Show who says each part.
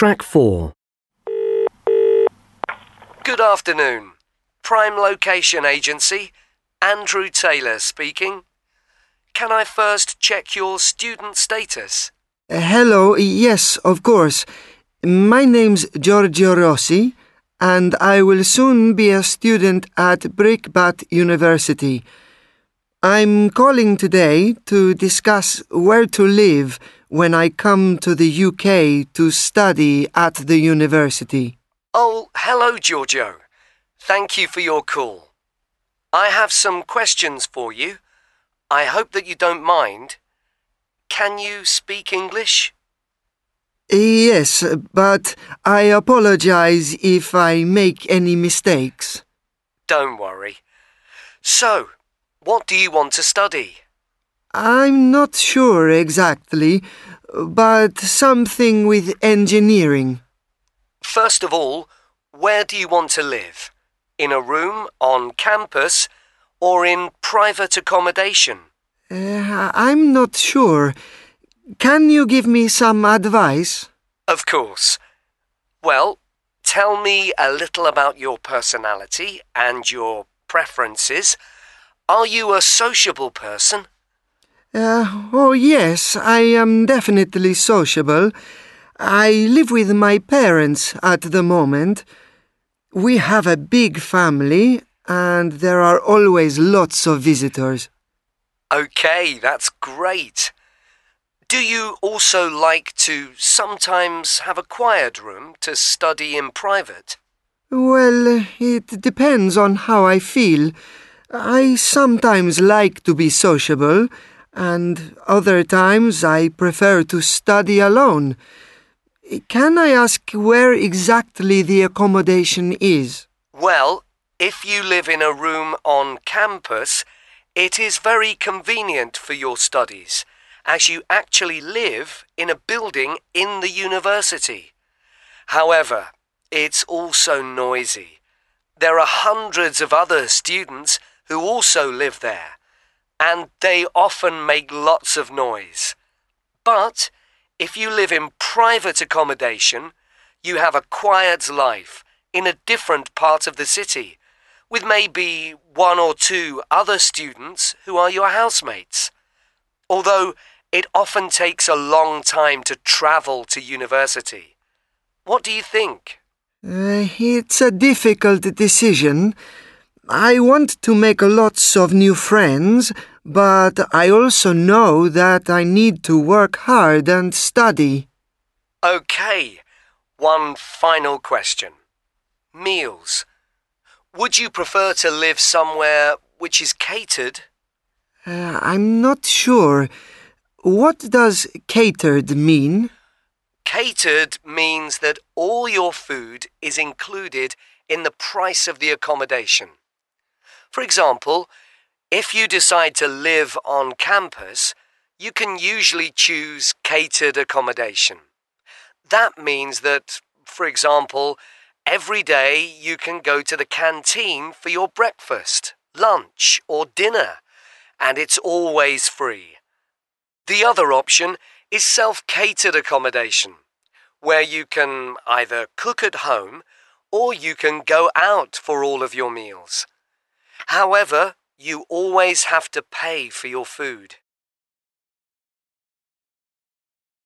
Speaker 1: Track 4.
Speaker 2: Good afternoon. Prime Location Agency, Andrew Taylor speaking. Can I first check your student status?
Speaker 3: Uh, hello, yes, of course. My name's Giorgio Rossi, and I will soon be a student at Brickbat University. I'm calling today to discuss where to live when I come to the UK to study at the university.
Speaker 2: Oh, hello, Giorgio. Thank you for your call. I have some questions for you. I hope that you don't mind. Can you speak English?
Speaker 3: Yes, but I apologize if I make any mistakes.
Speaker 2: Don't worry. So, what do you want to study?
Speaker 3: I'm not sure exactly, but something with engineering.
Speaker 2: First of all, where do you want to live? In a room, on campus, or in private accommodation?
Speaker 3: Uh, I'm not sure. Can you give me some advice?
Speaker 2: Of course. Well, tell me a little about your personality and your preferences. Are you a sociable person?
Speaker 3: Uh, oh, yes, I am definitely sociable. I live with my parents at the moment. We have a big family and there are always lots of visitors.
Speaker 2: Okay, that's great. Do you also like to sometimes have a quiet room to study in private?
Speaker 3: Well, it depends on how I feel. I sometimes like to be sociable, and other times I prefer to study alone. Can I ask where exactly the accommodation is?
Speaker 2: Well, if you live in a room on campus, it is very convenient for your studies, as you actually live in a building in the university. However, it's also noisy. There are hundreds of other students who also live there, and they often make lots of noise. But if you live in private accommodation, you have a quiet life in a different part of the city, with maybe one or two other students who are your housemates. Although it often takes a long time to travel to university. What do you think?
Speaker 3: Uh, it's a difficult decision. I want to make lots of new friends, but I also know that I need to work hard and study.
Speaker 2: Okay, one final question. Meals. Would you prefer to live somewhere which is catered?
Speaker 3: Uh, I'm not sure. What does catered mean?
Speaker 2: Catered means that all your food is included in the price of the accommodation. For example, if you decide to live on campus, you can usually choose catered accommodation. That means that, for example, every day you can go to the canteen for your breakfast, lunch, or dinner, and it's always free. The other option is self catered accommodation, where you can either cook at home or you can go out for all of your meals. However, you always have to pay for your food.